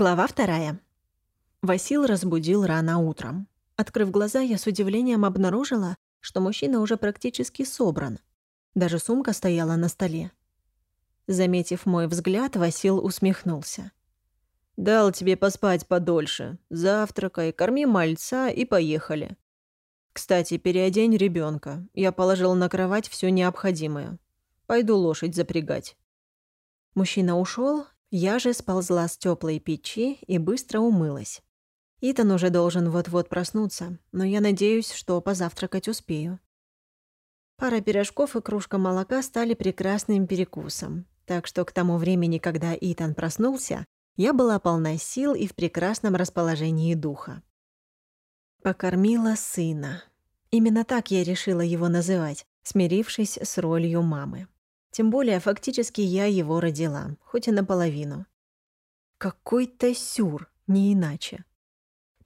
Глава вторая. Васил разбудил рано утром. Открыв глаза, я с удивлением обнаружила, что мужчина уже практически собран. Даже сумка стояла на столе. Заметив мой взгляд, Васил усмехнулся. «Дал тебе поспать подольше. Завтракай, корми мальца и поехали. Кстати, переодень ребенка. Я положил на кровать все необходимое. Пойду лошадь запрягать». Мужчина ушел, я же сползла с теплой печи и быстро умылась. Итан уже должен вот-вот проснуться, но я надеюсь, что позавтракать успею. Пара пирожков и кружка молока стали прекрасным перекусом, так что к тому времени, когда Итан проснулся, я была полна сил и в прекрасном расположении духа. Покормила сына. Именно так я решила его называть, смирившись с ролью мамы. Тем более, фактически я его родила, хоть и наполовину. Какой-то сюр, не иначе.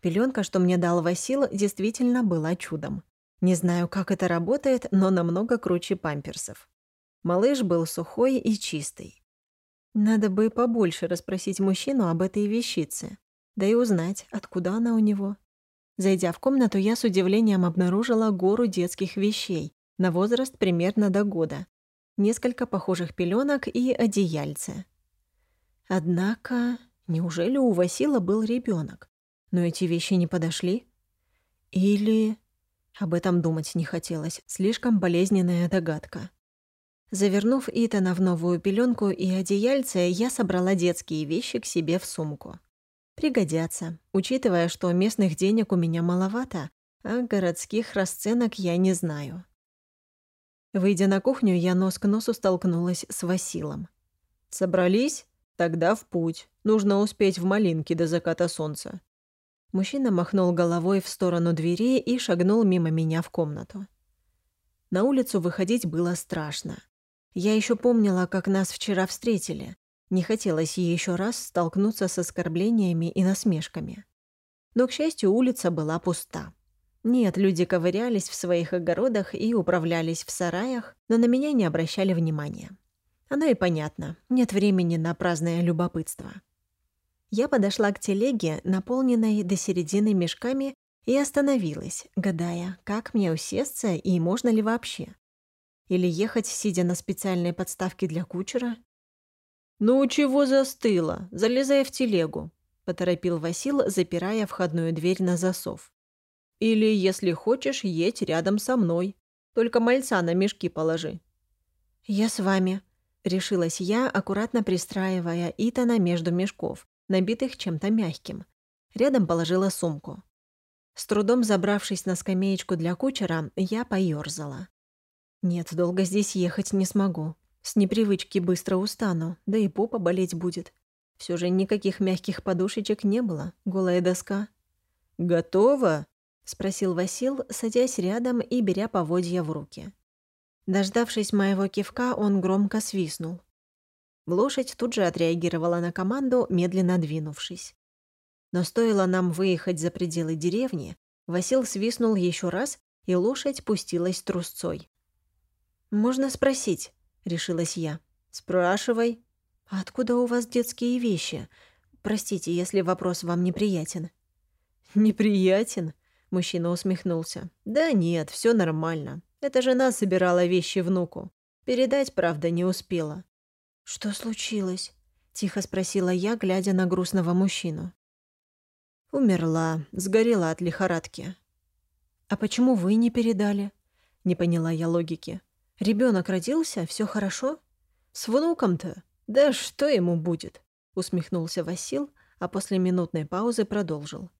Пеленка, что мне дал Васил, действительно была чудом. Не знаю, как это работает, но намного круче памперсов. Малыш был сухой и чистый. Надо бы побольше расспросить мужчину об этой вещице, да и узнать, откуда она у него. Зайдя в комнату, я с удивлением обнаружила гору детских вещей на возраст примерно до года, несколько похожих пеленок и одеяльце. Однако, неужели у Васила был ребенок? Но эти вещи не подошли? Или... Об этом думать не хотелось, слишком болезненная догадка. Завернув Итана в новую пеленку и одеяльце, я собрала детские вещи к себе в сумку. Пригодятся, учитывая, что местных денег у меня маловато, а городских расценок я не знаю. Выйдя на кухню, я нос к носу столкнулась с Василом. «Собрались? Тогда в путь. Нужно успеть в малинке до заката солнца». Мужчина махнул головой в сторону двери и шагнул мимо меня в комнату. На улицу выходить было страшно. Я еще помнила, как нас вчера встретили. Не хотелось еще раз столкнуться с оскорблениями и насмешками. Но, к счастью, улица была пуста. Нет, люди ковырялись в своих огородах и управлялись в сараях, но на меня не обращали внимания. Оно и понятно, нет времени на праздное любопытство. Я подошла к телеге, наполненной до середины мешками, и остановилась, гадая, как мне усесться и можно ли вообще. Или ехать, сидя на специальной подставке для кучера? «Ну, чего застыла? Залезай в телегу», — поторопил Васил, запирая входную дверь на засов. Или, если хочешь, едь рядом со мной. Только мальца на мешки положи». «Я с вами», — решилась я, аккуратно пристраивая Итана между мешков, набитых чем-то мягким. Рядом положила сумку. С трудом забравшись на скамеечку для кучера, я поёрзала. «Нет, долго здесь ехать не смогу. С непривычки быстро устану, да и попа болеть будет. Все же никаких мягких подушечек не было, голая доска». «Готово?» — спросил Васил, садясь рядом и беря поводья в руки. Дождавшись моего кивка, он громко свистнул. Лошадь тут же отреагировала на команду, медленно двинувшись. Но стоило нам выехать за пределы деревни, Васил свистнул еще раз, и лошадь пустилась трусцой. «Можно спросить?» — решилась я. «Спрашивай». «А откуда у вас детские вещи? Простите, если вопрос вам неприятен». «Неприятен?» Мужчина усмехнулся. «Да нет, все нормально. Эта жена собирала вещи внуку. Передать, правда, не успела». «Что случилось?» — тихо спросила я, глядя на грустного мужчину. «Умерла, сгорела от лихорадки». «А почему вы не передали?» — не поняла я логики. Ребенок родился, все хорошо?» «С внуком-то? Да что ему будет?» — усмехнулся Васил, а после минутной паузы продолжил.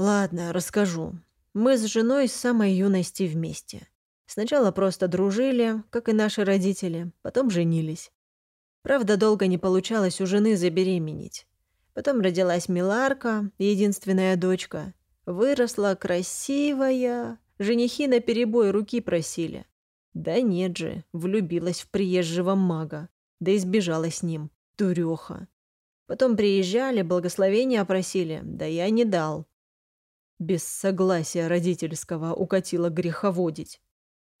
Ладно, расскажу. Мы с женой с самой юности вместе. Сначала просто дружили, как и наши родители, потом женились. Правда, долго не получалось у жены забеременеть. Потом родилась Миларка, единственная дочка. Выросла красивая. Женихи на перебой руки просили. Да нет же, влюбилась в приезжего мага. Да избежала с ним. Дуреха. Потом приезжали, благословения просили, да я не дал без согласия родительского укатила греховодить.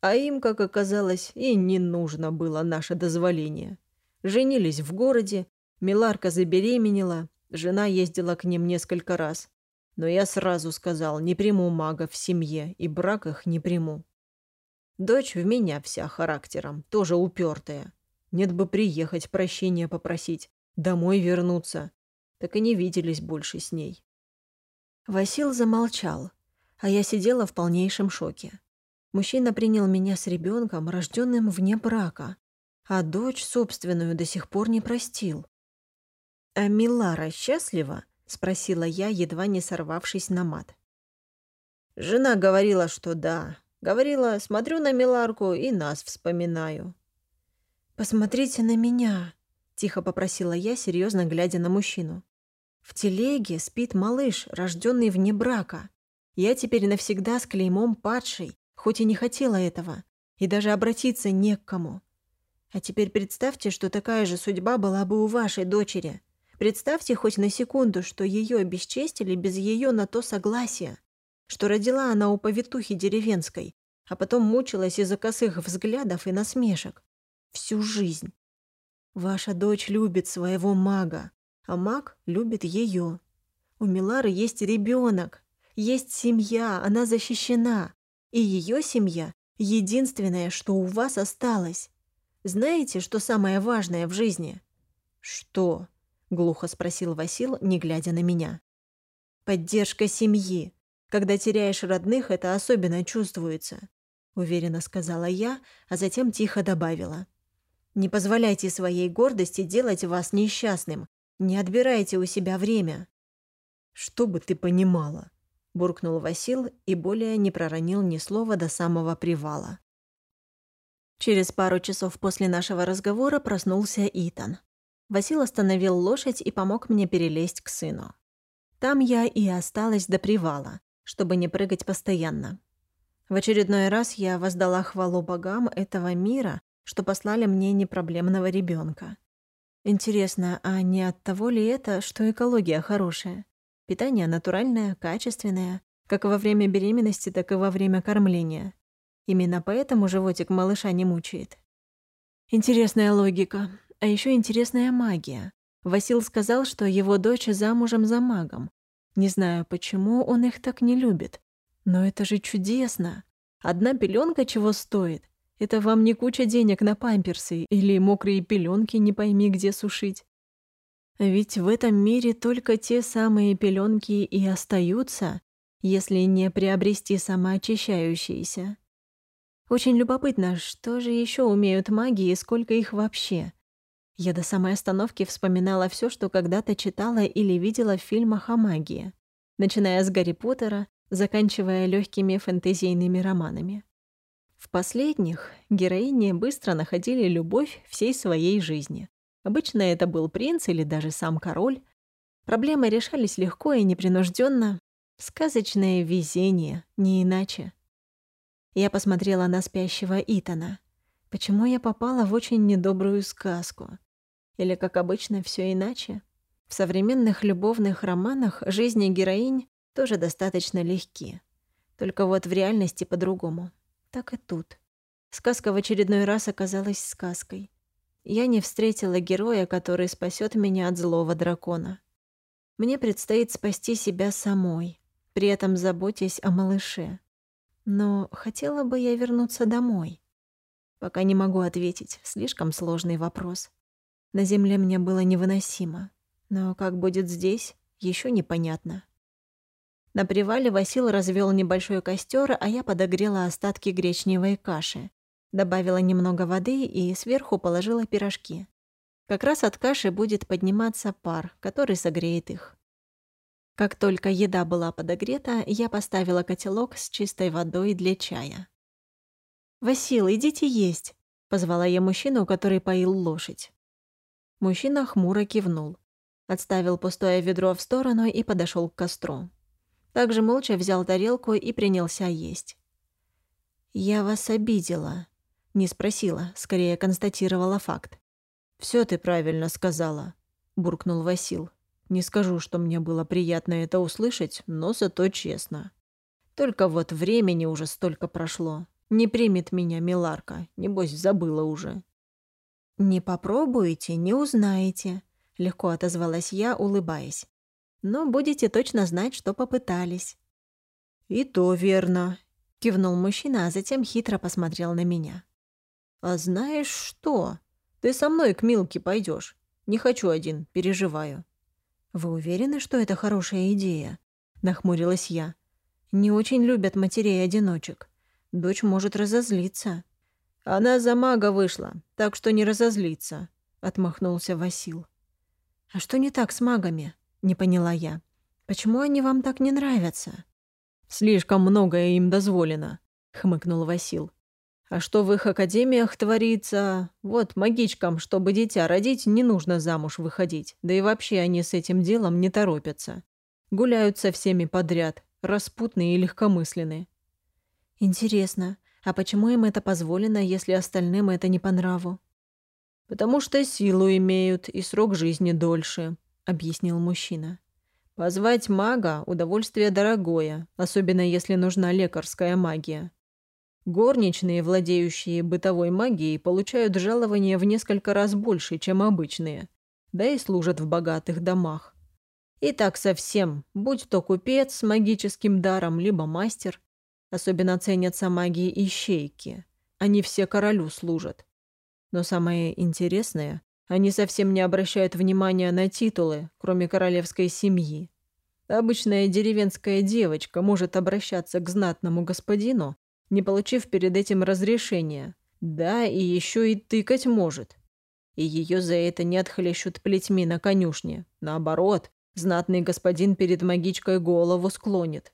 А им, как оказалось, и не нужно было наше дозволение. Женились в городе, Миларка забеременела, Жена ездила к ним несколько раз. Но я сразу сказал, не приму мага в семье, и брак их не приму. Дочь в меня вся характером, тоже упертая. Нет бы приехать, прощения попросить, домой вернуться. Так и не виделись больше с ней. Васил замолчал, а я сидела в полнейшем шоке. Мужчина принял меня с ребенком, рожденным вне брака, а дочь собственную до сих пор не простил. «А Милара счастлива?» — спросила я, едва не сорвавшись на мат. Жена говорила, что да. Говорила, смотрю на Миларку и нас вспоминаю. «Посмотрите на меня», — тихо попросила я, серьезно глядя на мужчину. «В телеге спит малыш, рожденный вне брака. Я теперь навсегда с клеймом падшей, хоть и не хотела этого, и даже обратиться не к кому. А теперь представьте, что такая же судьба была бы у вашей дочери. Представьте хоть на секунду, что ее обесчестили без ее на то согласия, что родила она у повитухи деревенской, а потом мучилась из-за косых взглядов и насмешек. Всю жизнь. Ваша дочь любит своего мага, а маг любит ее. У Милары есть ребенок, есть семья, она защищена. И ее семья — единственное, что у вас осталось. Знаете, что самое важное в жизни?» «Что?» — глухо спросил Васил, не глядя на меня. «Поддержка семьи. Когда теряешь родных, это особенно чувствуется», — уверенно сказала я, а затем тихо добавила. «Не позволяйте своей гордости делать вас несчастным. Не отбирайте у себя время». «Что бы ты понимала?» — буркнул Васил и более не проронил ни слова до самого привала. Через пару часов после нашего разговора проснулся Итан. Васил остановил лошадь и помог мне перелезть к сыну. Там я и осталась до привала, чтобы не прыгать постоянно. В очередной раз я воздала хвалу богам этого мира, что послали мне непроблемного ребенка. Интересно, а не от того ли это, что экология хорошая? Питание натуральное, качественное, как во время беременности, так и во время кормления. Именно поэтому животик малыша не мучает. Интересная логика. А еще интересная магия. Васил сказал, что его дочь замужем за магом. Не знаю, почему он их так не любит. Но это же чудесно. Одна пеленка чего стоит? Это вам не куча денег на памперсы или мокрые пеленки не пойми где сушить. Ведь в этом мире только те самые пеленки и остаются, если не приобрести самоочищающиеся. Очень любопытно, что же еще умеют маги и сколько их вообще. Я до самой остановки вспоминала все, что когда-то читала или видела в фильмах о магии, начиная с Гарри Поттера, заканчивая легкими фэнтезийными романами. В последних героини быстро находили любовь всей своей жизни. Обычно это был принц или даже сам король. Проблемы решались легко и непринужденно. Сказочное везение, не иначе. Я посмотрела на спящего Итана. Почему я попала в очень недобрую сказку? Или, как обычно, все иначе? В современных любовных романах жизни героинь тоже достаточно легки. Только вот в реальности по-другому. Так и тут. Сказка в очередной раз оказалась сказкой я не встретила героя, который спасет меня от злого дракона. Мне предстоит спасти себя самой, при этом заботясь о малыше. Но хотела бы я вернуться домой. Пока не могу ответить, слишком сложный вопрос. На земле мне было невыносимо, но как будет здесь, еще непонятно. На привале Васил развел небольшой костер, а я подогрела остатки гречневой каши. Добавила немного воды и сверху положила пирожки. Как раз от каши будет подниматься пар, который согреет их. Как только еда была подогрета, я поставила котелок с чистой водой для чая. «Васил, идите есть!» — позвала я мужчину, который поил лошадь. Мужчина хмуро кивнул, отставил пустое ведро в сторону и подошел к костру. Также молча взял тарелку и принялся есть. «Я вас обидела», не спросила, скорее констатировала факт. «Всё ты правильно сказала», — буркнул Васил. «Не скажу, что мне было приятно это услышать, но зато честно. Только вот времени уже столько прошло. Не примет меня Миларка, небось забыла уже». «Не попробуете, не узнаете», — легко отозвалась я, улыбаясь. «Но будете точно знать, что попытались». «И то верно», — кивнул мужчина, а затем хитро посмотрел на меня. «А знаешь что? Ты со мной к Милке пойдешь. Не хочу один, переживаю». «Вы уверены, что это хорошая идея?» — нахмурилась я. «Не очень любят матерей-одиночек. Дочь может разозлиться». «Она за мага вышла, так что не разозлится», — отмахнулся Васил. «А что не так с магами?» — не поняла я. «Почему они вам так не нравятся?» «Слишком многое им дозволено», — хмыкнул Васил. «А что в их академиях творится? Вот, магичкам, чтобы дитя родить, не нужно замуж выходить, да и вообще они с этим делом не торопятся. Гуляют со всеми подряд, распутные и легкомысленные». «Интересно, а почему им это позволено, если остальным это не по нраву? Потому что силу имеют и срок жизни дольше, объяснил мужчина. Позвать мага – удовольствие дорогое, особенно если нужна лекарская магия. Горничные, владеющие бытовой магией, получают жалование в несколько раз больше, чем обычные, да и служат в богатых домах. И так совсем, будь то купец с магическим даром, либо мастер, Особенно ценятся магии ищейки. Они все королю служат. Но самое интересное, они совсем не обращают внимания на титулы, кроме королевской семьи. Обычная деревенская девочка может обращаться к знатному господину, не получив перед этим разрешения. Да, и еще и тыкать может. И ее за это не отхлещут плетьми на конюшне. Наоборот, знатный господин перед магичкой голову склонит.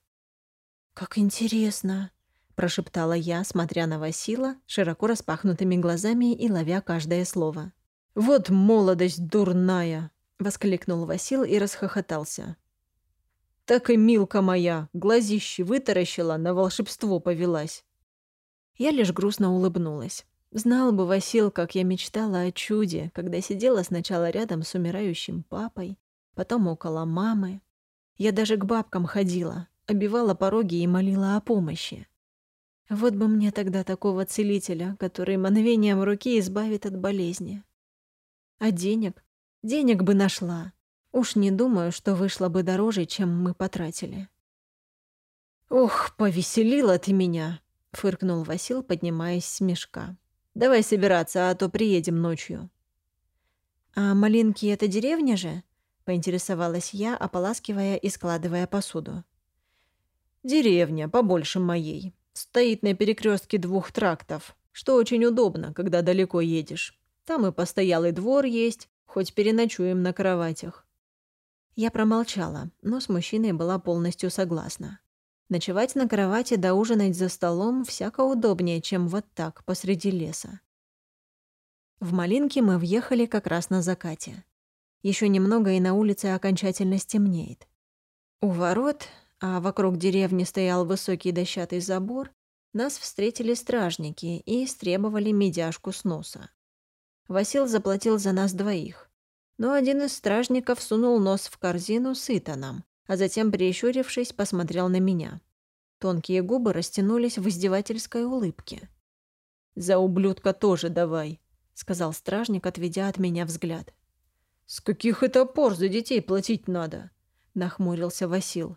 «Как интересно!» – прошептала я, смотря на Васила широко распахнутыми глазами и ловя каждое слово. «Вот молодость дурная!» – воскликнул Васил и расхохотался. «Так и Милка моя, глазищи вытаращила, на волшебство повелась». Я лишь грустно улыбнулась. Знал бы Васил, как я мечтала о чуде, когда сидела сначала рядом с умирающим папой, потом около мамы. Я даже к бабкам ходила, обивала пороги и молила о помощи. Вот бы мне тогда такого целителя, который мановением руки избавит от болезни. А денег? Денег бы нашла. Уж не думаю, что вышло бы дороже, чем мы потратили. «Ох, повеселила ты меня!» — фыркнул Васил, поднимаясь с мешка. «Давай собираться, а то приедем ночью». «А Малинки — это деревня же?» — поинтересовалась я, ополаскивая и складывая посуду. Деревня, побольше моей. Стоит на перекрестке двух трактов, что очень удобно, когда далеко едешь. Там и постоялый двор есть, хоть переночуем на кроватях. Я промолчала, но с мужчиной была полностью согласна. Ночевать на кровати да ужинать за столом всяко удобнее, чем вот так, посреди леса. В Малинки мы въехали как раз на закате. Еще немного, и на улице окончательно стемнеет. У ворот а вокруг деревни стоял высокий дощатый забор, нас встретили стражники и истребовали медяшку с носа. Васил заплатил за нас двоих. Но один из стражников сунул нос в корзину с итаном, а затем, прищурившись, посмотрел на меня. Тонкие губы растянулись в издевательской улыбке. «За ублюдка тоже давай», — сказал стражник, отведя от меня взгляд. «С каких это пор за детей платить надо?» — нахмурился Васил.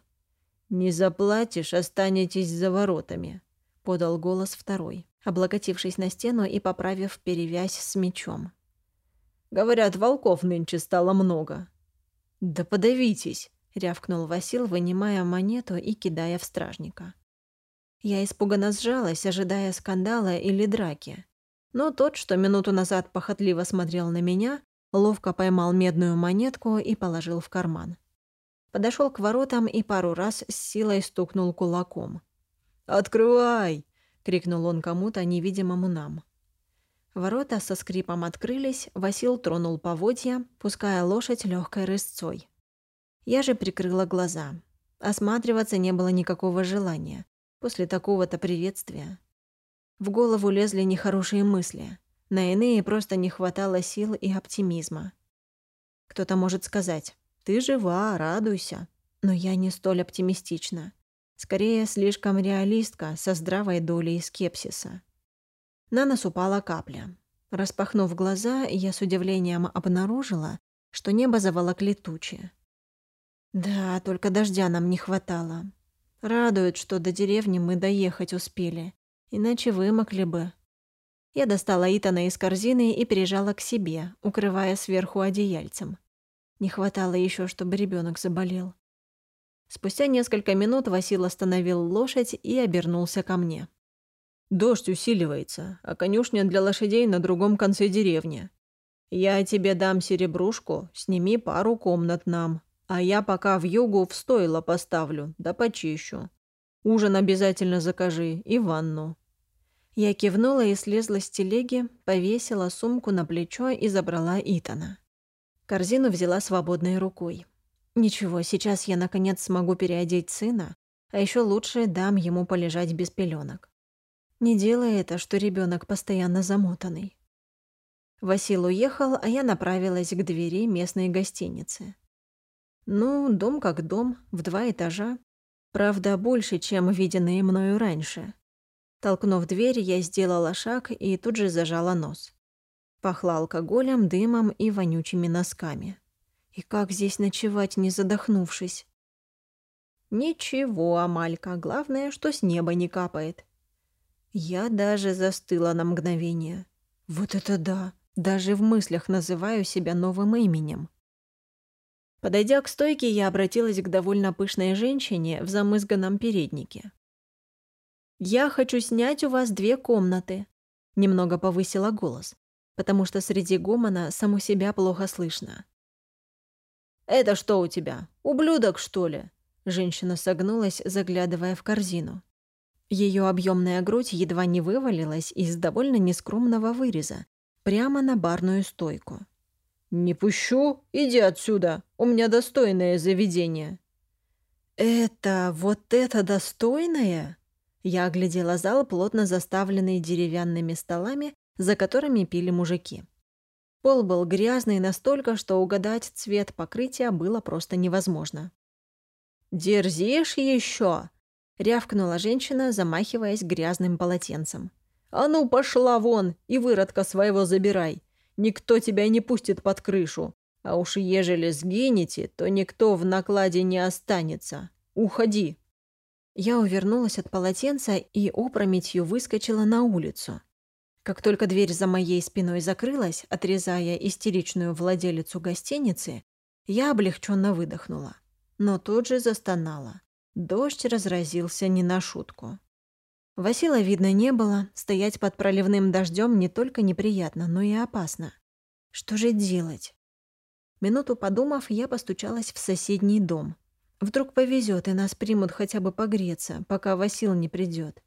«Не заплатишь, останетесь за воротами», — подал голос второй, облокотившись на стену и поправив перевязь с мечом. «Говорят, волков нынче стало много». «Да подавитесь», — рявкнул Васил, вынимая монету и кидая в стражника. Я испуганно сжалась, ожидая скандала или драки. Но тот, что минуту назад похотливо смотрел на меня, ловко поймал медную монетку и положил в карман. Подошел к воротам и пару раз с силой стукнул кулаком. «Открывай!» — крикнул он кому-то, невидимому нам. Ворота со скрипом открылись, Васил тронул поводья, пуская лошадь легкой рысцой. Я же прикрыла глаза. Осматриваться не было никакого желания после такого-то приветствия. В голову лезли нехорошие мысли. На иные просто не хватало сил и оптимизма. Кто-то может сказать, ты жива, радуйся. Но я не столь оптимистична. Скорее, слишком реалистка, со здравой долей скепсиса. На нас упала капля. Распахнув глаза, я с удивлением обнаружила, что небо заволокли тучи. Да, только дождя нам не хватало. Радует, что до деревни мы доехать успели, иначе вымокли бы. Я достала Итана из корзины и прижала к себе, укрывая сверху одеяльцем. Не хватало еще, чтобы ребенок заболел. Спустя несколько минут Васил остановил лошадь и обернулся ко мне. «Дождь усиливается, а конюшня для лошадей на другом конце деревни. Я тебе дам серебрушку, сними пару комнат нам, а я пока в югу в стойло поставлю, да почищу. Ужин обязательно закажи и ванну. Я кивнула и слезла с телеги, повесила сумку на плечо и забрала Итана. Корзину взяла свободной рукой. Ничего, сейчас я наконец смогу переодеть сына, а еще лучше дам ему полежать без пеленок. Не делай это, что ребенок постоянно замотанный. Васил уехал, а я направилась к двери местной гостиницы. Ну, дом как дом, в два этажа. Правда, больше, чем виденные мною раньше. Толкнув дверь, я сделала шаг и тут же зажала нос. Пахло алкоголем, дымом и вонючими носками. И как здесь ночевать, не задохнувшись? Ничего, Амалька, главное, что с неба не капает. Я даже застыла на мгновение. Вот это да! Даже в мыслях называю себя новым именем. Подойдя к стойке, я обратилась к довольно пышной женщине в замызганном переднике. «Я хочу снять у вас две комнаты», — немного повысила голос, потому что среди гомона саму себя плохо слышно. «Это что у тебя? Ублюдок, что ли?» Женщина согнулась, заглядывая в корзину. Ее объемная грудь едва не вывалилась из довольно нескромного выреза, прямо на барную стойку. «Не пущу! Иди отсюда! У меня достойное заведение!» «Это... вот это достойное?» Я оглядела зал, плотно заставленный деревянными столами, за которыми пили мужики. Пол был грязный настолько, что угадать цвет покрытия было просто невозможно. «Дерзишь еще?» — рявкнула женщина, замахиваясь грязным полотенцем. «А ну, пошла вон и выродка своего забирай. Никто тебя не пустит под крышу. А уж ежели сгинете, то никто в накладе не останется. Уходи!» Я увернулась от полотенца и опрометью выскочила на улицу. Как только дверь за моей спиной закрылась, отрезая истеричную владелицу гостиницы, я облегченно выдохнула. Но тут же застонала. Дождь разразился не на шутку. Васила видно не было, стоять под проливным дождем не только неприятно, но и опасно. Что же делать? Минуту подумав, я постучалась в соседний дом. Вдруг повезет, и нас примут хотя бы погреться, пока Васил не придет.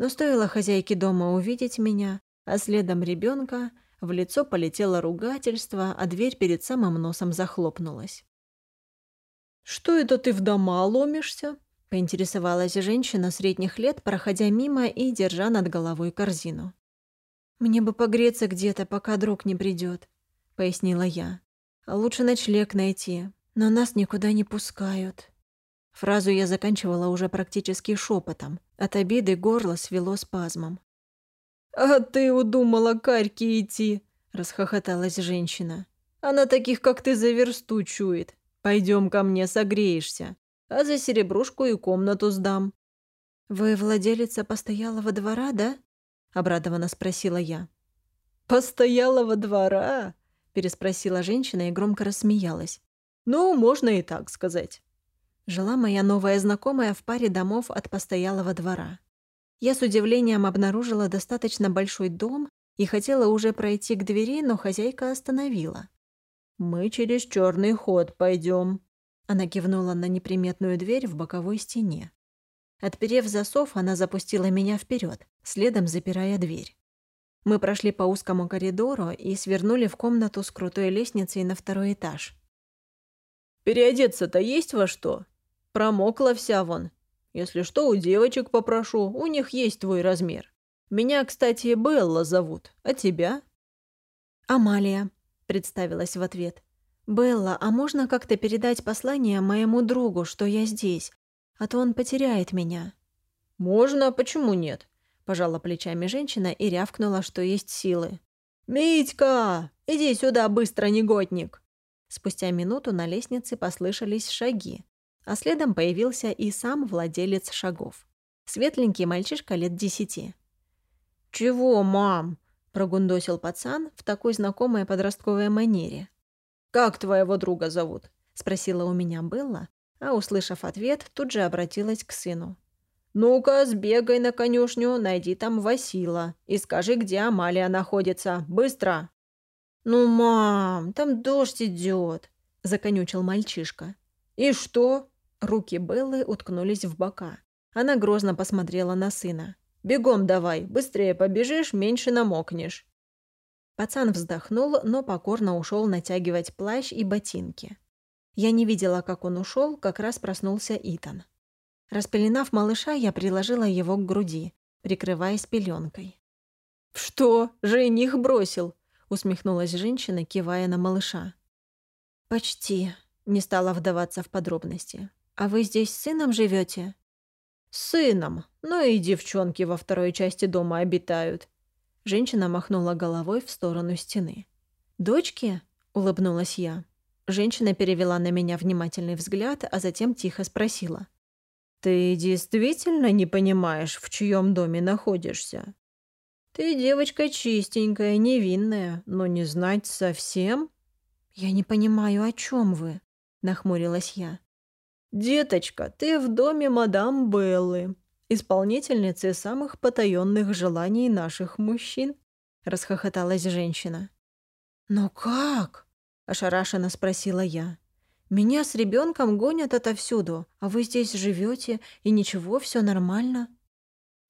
Но стоило хозяйке дома увидеть меня, а следом ребенка, в лицо полетело ругательство, а дверь перед самым носом захлопнулась. «Что это ты в дома ломишься?» — поинтересовалась женщина средних лет, проходя мимо и держа над головой корзину. «Мне бы погреться где-то, пока друг не придет, пояснила я. «А лучше ночлег найти, но нас никуда не пускают». Фразу я заканчивала уже практически шепотом. От обиды горло свело спазмом. «А ты удумала Карьке идти?» – расхохоталась женщина. «Она таких, как ты, за версту чует. Пойдем ко мне, согреешься. А за серебрушку и комнату сдам». «Вы владелица постоялого двора, да?» – обрадованно спросила я. «Постоялого двора?» – переспросила женщина и громко рассмеялась. Ну, можно и так сказать. Жила моя новая знакомая в паре домов от постоялого двора. Я с удивлением обнаружила достаточно большой дом и хотела уже пройти к двери, но хозяйка остановила. «Мы через черный ход пойдем. Она кивнула на неприметную дверь в боковой стене. Отперев засов, она запустила меня вперед, следом запирая дверь. Мы прошли по узкому коридору и свернули в комнату с крутой лестницей на второй этаж. Переодеться-то есть во что? Промокла вся вон. Если что, у девочек попрошу, у них есть твой размер. Меня, кстати, Белла зовут, а тебя?» «Амалия», — представилась в ответ. «Белла, а можно как-то передать послание моему другу, что я здесь? А то он потеряет меня». «Можно, почему нет?» — пожала плечами женщина и рявкнула, что есть силы. «Митька, иди сюда быстро, негодник!» Спустя минуту на лестнице послышались шаги, а следом появился и сам владелец шагов. Светленький мальчишка лет десяти. «Чего, мам?» — прогундосил пацан в такой знакомой подростковой манере. «Как твоего друга зовут?» — спросила у меня Белла, а, услышав ответ, тут же обратилась к сыну. «Ну-ка, сбегай на конюшню, найди там Васила и скажи, где Амалия находится. Быстро!» «Ну, мам, там дождь идет», — законючил мальчишка. «И что?» Руки Беллы уткнулись в бока. Она грозно посмотрела на сына. «Бегом давай, быстрее побежишь, меньше намокнешь». Пацан вздохнул, но покорно ушел натягивать плащ и ботинки. Я не видела, как он ушел, как раз проснулся Итан. Распеленав малыша, я приложила его к груди, прикрываясь пеленкой. «Что? Жених бросил?» — усмехнулась женщина, кивая на малыша. «Почти», — не стала вдаваться в подробности. «А вы здесь с сыном живете? «С сыном. Ну и девчонки во второй части дома обитают». Женщина махнула головой в сторону стены. «Дочки?» — улыбнулась я. Женщина перевела на меня внимательный взгляд, а затем тихо спросила. «Ты действительно не понимаешь, в чьем доме находишься? Ты девочка чистенькая, невинная, но не знать совсем?» «Я не понимаю, о чем вы?» — нахмурилась я. «Деточка, ты в доме мадам Беллы, исполнительницы самых потаенных желаний наших мужчин», — расхохоталась женщина. «Но как?» ошарашенно спросила я. Меня с ребенком гонят отовсюду, а вы здесь живете и ничего, все нормально.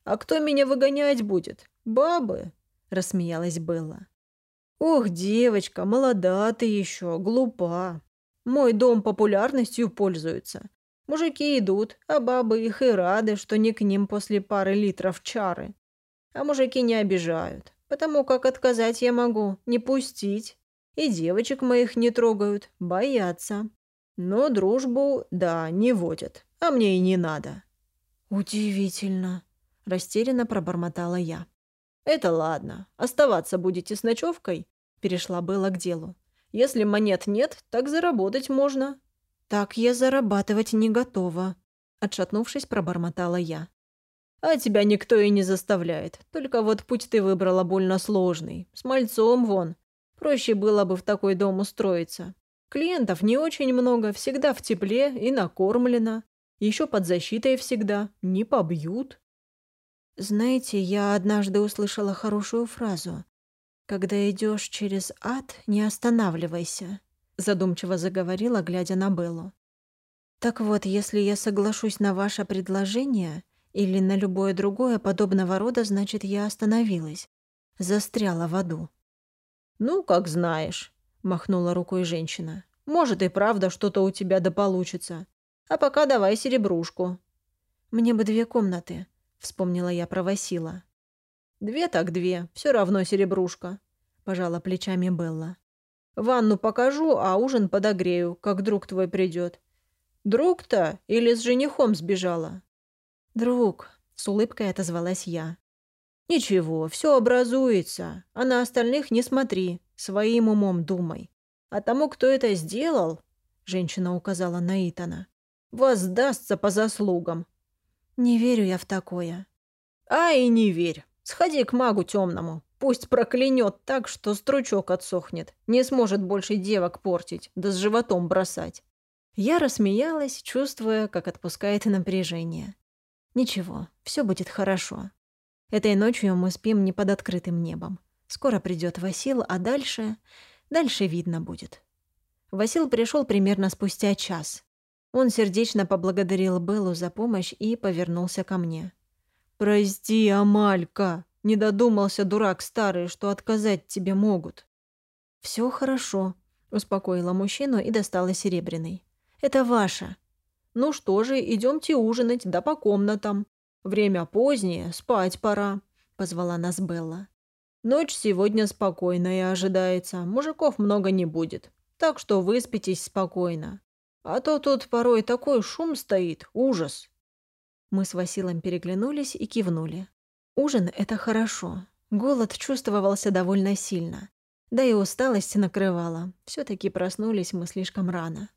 А кто меня выгонять будет? Бабы? рассмеялась Белла. Ох, девочка, молода ты еще, глупа. Мой дом популярностью пользуется. Мужики идут, а бабы их и рады, что не к ним после пары литров чары. А мужики не обижают, потому как отказать я могу, не пустить. И девочек моих не трогают, боятся. Но дружбу, да, не водят, а мне и не надо». «Удивительно», — растерянно пробормотала я. «Это ладно. Оставаться будете с ночевкой?» Перешла было к делу. «Если монет нет, так заработать можно». «Так я зарабатывать не готова», — отшатнувшись, пробормотала я. «А тебя никто и не заставляет. Только вот путь ты выбрала больно сложный. С мальцом вон. Проще было бы в такой дом устроиться. Клиентов не очень много, всегда в тепле и накормлено. Еще под защитой всегда. Не побьют. Знаете, я однажды услышала хорошую фразу. «Когда идешь через ад, не останавливайся», — задумчиво заговорила, глядя на Беллу. «Так вот, если я соглашусь на ваше предложение или на любое другое подобного рода, значит, я остановилась, застряла в аду. «Ну, как знаешь», — махнула рукой женщина. «Может, и правда что-то у тебя да получится. А пока давай серебрушку». «Мне бы две комнаты», — вспомнила я про Васила. «Две так две, все равно серебрушка», — пожала плечами Белла. «Ванну покажу, а ужин подогрею, как друг твой придет. Друг-то или с женихом сбежала?» «Друг», — с улыбкой отозвалась я. «Ничего, все образуется, а на остальных не смотри, своим умом думай. А тому, кто это сделал, — женщина указала на Итана, — воздастся по заслугам». «Не верю я в такое». «А и не верь. Сходи к магу темному. Пусть проклянет так, что стручок отсохнет. Не сможет больше девок портить, да с животом бросать». Я рассмеялась, чувствуя, как отпускает напряжение. «Ничего, все будет хорошо. Этой ночью мы спим не под открытым небом. Скоро придет Васил, а дальше... Дальше видно будет. Васил пришел примерно спустя час. Он сердечно поблагодарил Беллу за помощь и повернулся ко мне. «Прости, Амалька, не додумался дурак старый, что отказать тебе могут». «Все хорошо», — успокоила мужчину и достала серебряный. «Это ваше». «Ну что же, идемте ужинать, да по комнатам. Время позднее, спать пора», — позвала нас Белла. «Ночь сегодня спокойная ожидается, мужиков много не будет, так что выспитесь спокойно. А то тут порой такой шум стоит, ужас». Мы с Василом переглянулись и кивнули. Ужин — это хорошо. Голод чувствовался довольно сильно. Да и усталость накрывала. все таки проснулись мы слишком рано.